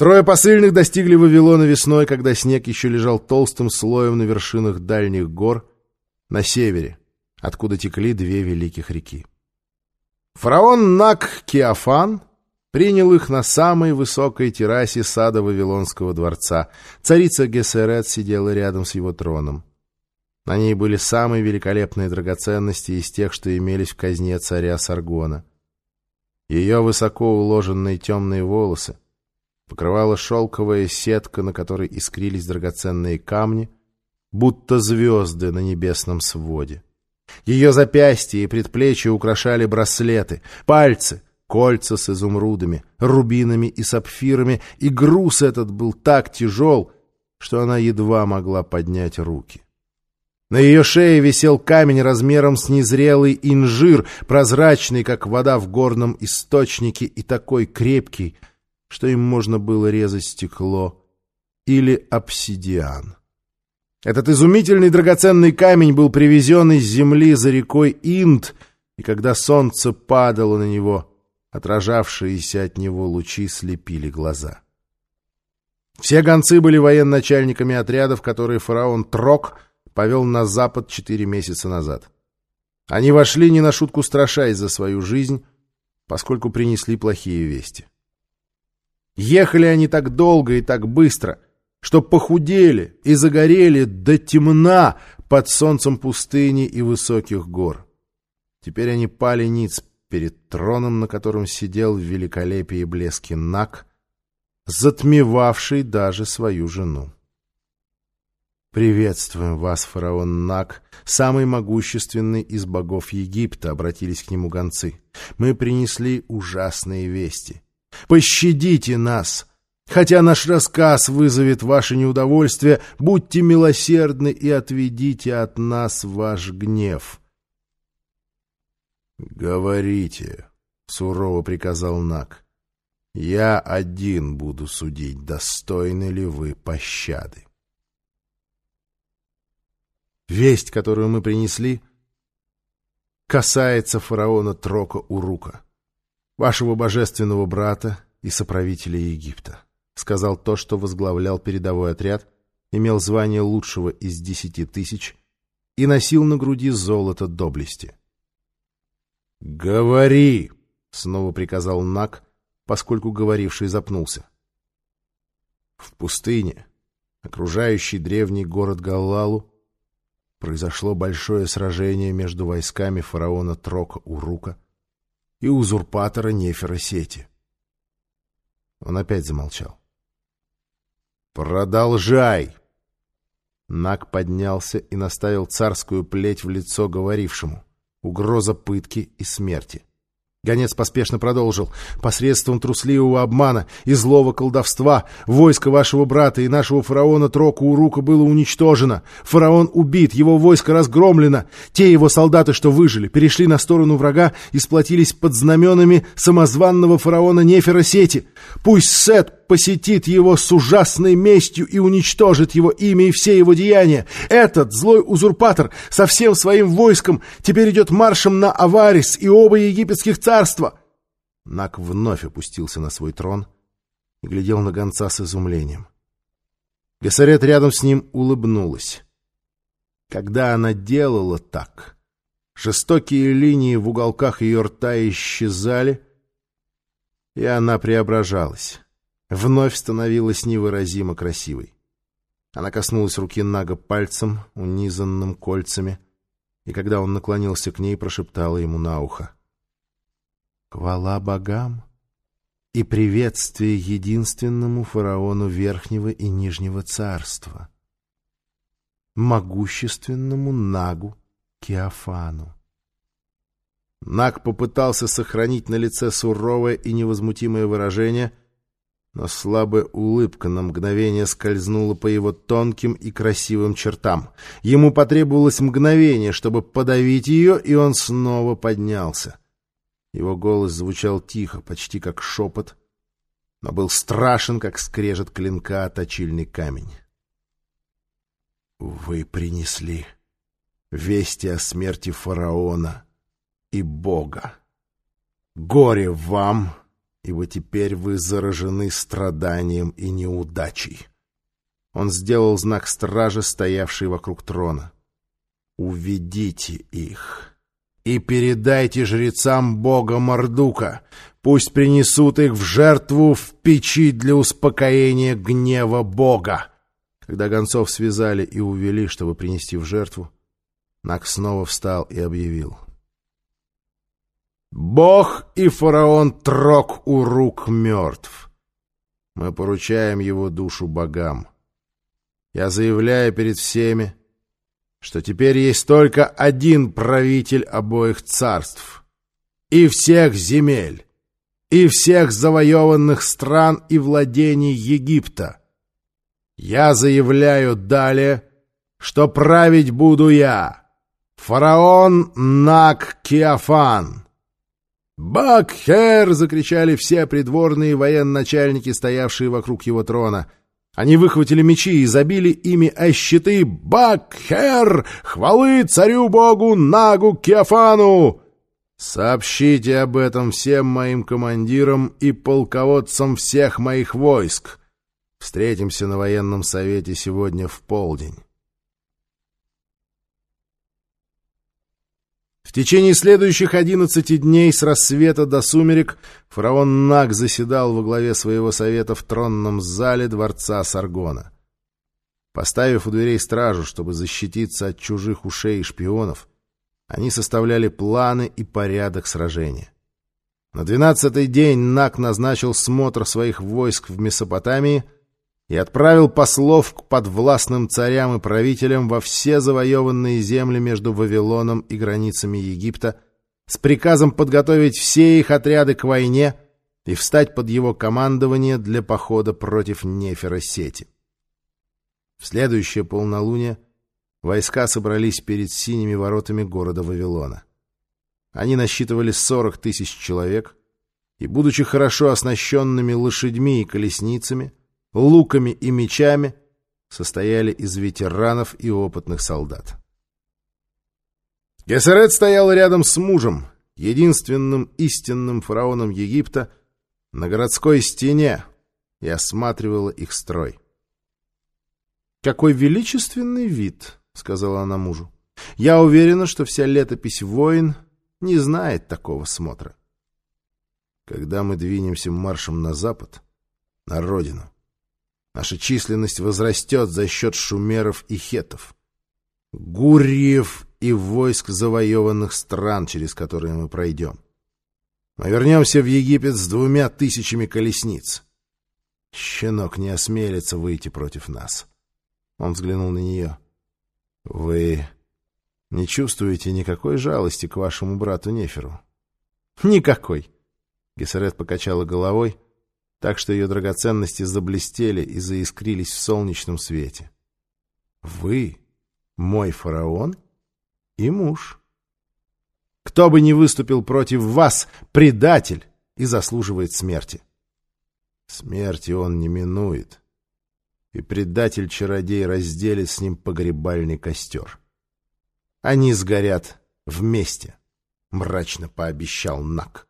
Трое посыльных достигли Вавилона весной, когда снег еще лежал толстым слоем на вершинах дальних гор на севере, откуда текли две великих реки. Фараон Нак Киафан принял их на самой высокой террасе сада Вавилонского дворца. Царица Гесерет сидела рядом с его троном. На ней были самые великолепные драгоценности из тех, что имелись в казне царя Саргона. Ее высоко уложенные темные волосы покрывала шелковая сетка, на которой искрились драгоценные камни, будто звезды на небесном своде. Ее запястья и предплечья украшали браслеты, пальцы — кольца с изумрудами, рубинами и сапфирами, и груз этот был так тяжел, что она едва могла поднять руки. На ее шее висел камень размером с незрелый инжир, прозрачный, как вода в горном источнике, и такой крепкий — что им можно было резать стекло, или обсидиан. Этот изумительный драгоценный камень был привезен из земли за рекой Инд, и когда солнце падало на него, отражавшиеся от него лучи слепили глаза. Все гонцы были военачальниками отрядов, которые фараон Трок повел на запад четыре месяца назад. Они вошли не на шутку страшась за свою жизнь, поскольку принесли плохие вести. Ехали они так долго и так быстро, что похудели и загорели до темна под солнцем пустыни и высоких гор. Теперь они пали ниц перед троном, на котором сидел в великолепии и блеске Нак, затмевавший даже свою жену. «Приветствуем вас, фараон Нак, самый могущественный из богов Египта», — обратились к нему гонцы. «Мы принесли ужасные вести». Пощадите нас! Хотя наш рассказ вызовет ваше неудовольствие, будьте милосердны и отведите от нас ваш гнев. «Говорите», — сурово приказал Нак. «Я один буду судить, достойны ли вы пощады». Весть, которую мы принесли, касается фараона Трока Урука вашего божественного брата и соправителя Египта. Сказал то, что возглавлял передовой отряд, имел звание лучшего из десяти тысяч и носил на груди золото доблести. «Говори!» — снова приказал Нак, поскольку говоривший запнулся. В пустыне, окружающий древний город Галлалу, произошло большое сражение между войсками фараона Трока-Урука и узурпатора Нефера Сети. Он опять замолчал. «Продолжай!» Нак поднялся и наставил царскую плеть в лицо говорившему. Угроза пытки и смерти. Гонец поспешно продолжил. «Посредством трусливого обмана и злого колдовства войско вашего брата и нашего фараона Троку Урука было уничтожено. Фараон убит, его войско разгромлено. Те его солдаты, что выжили, перешли на сторону врага и сплотились под знаменами самозванного фараона Нефера Сети. Пусть Сет посетит его с ужасной местью и уничтожит его имя и все его деяния. Этот злой узурпатор со всем своим войском теперь идет маршем на Аварис и оба египетских царства. Нак вновь опустился на свой трон и глядел на гонца с изумлением. Гессарет рядом с ним улыбнулась. Когда она делала так, жестокие линии в уголках ее рта исчезали, и она преображалась вновь становилась невыразимо красивой. Она коснулась руки Нага пальцем, унизанным кольцами, и когда он наклонился к ней, прошептала ему на ухо. «Хвала богам и приветствие единственному фараону Верхнего и Нижнего царства, могущественному Нагу Кеофану». Наг попытался сохранить на лице суровое и невозмутимое выражение — но слабая улыбка на мгновение скользнула по его тонким и красивым чертам. Ему потребовалось мгновение, чтобы подавить ее, и он снова поднялся. Его голос звучал тихо, почти как шепот, но был страшен, как скрежет клинка точильный камень. «Вы принесли вести о смерти фараона и Бога. Горе вам!» Ибо теперь вы заражены страданием и неудачей. Он сделал знак стражи, стоявшей вокруг трона. «Уведите их и передайте жрецам бога Мордука. Пусть принесут их в жертву в печи для успокоения гнева бога». Когда гонцов связали и увели, чтобы принести в жертву, Нак снова встал и объявил. «Бог и фараон Трок у рук мертв. Мы поручаем его душу богам. Я заявляю перед всеми, что теперь есть только один правитель обоих царств и всех земель, и всех завоеванных стран и владений Египта. Я заявляю далее, что править буду я, фараон Нак-Киафан. «Бакхер!» — закричали все придворные военачальники, стоявшие вокруг его трона — они выхватили мечи и забили ими о щиты «Бакхер! Хвалы царю-богу Нагу Кеофану!» «Сообщите об этом всем моим командирам и полководцам всех моих войск. Встретимся на военном совете сегодня в полдень». В течение следующих одиннадцати дней с рассвета до сумерек фараон Наг заседал во главе своего совета в тронном зале дворца Саргона. Поставив у дверей стражу, чтобы защититься от чужих ушей и шпионов, они составляли планы и порядок сражения. На двенадцатый день Наг назначил смотр своих войск в Месопотамии — и отправил послов к подвластным царям и правителям во все завоеванные земли между Вавилоном и границами Египта с приказом подготовить все их отряды к войне и встать под его командование для похода против Нефера-Сети. В следующее полнолуние войска собрались перед синими воротами города Вавилона. Они насчитывали 40 тысяч человек, и, будучи хорошо оснащенными лошадьми и колесницами, луками и мечами состояли из ветеранов и опытных солдат. Гессерет стоял рядом с мужем, единственным истинным фараоном Египта, на городской стене и осматривала их строй. «Какой величественный вид!» — сказала она мужу. «Я уверена, что вся летопись войн не знает такого смотра. Когда мы двинемся маршем на запад, на родину, Наша численность возрастет за счет шумеров и хетов, гурьев и войск завоеванных стран, через которые мы пройдем. Мы вернемся в Египет с двумя тысячами колесниц. Щенок не осмелится выйти против нас. Он взглянул на нее. Вы не чувствуете никакой жалости к вашему брату Неферу? Никакой. Гессерет покачала головой, так что ее драгоценности заблестели и заискрились в солнечном свете. «Вы мой фараон и муж. Кто бы ни выступил против вас, предатель и заслуживает смерти. Смерти он не минует, и предатель-чародей разделит с ним погребальный костер. Они сгорят вместе, мрачно пообещал Нак.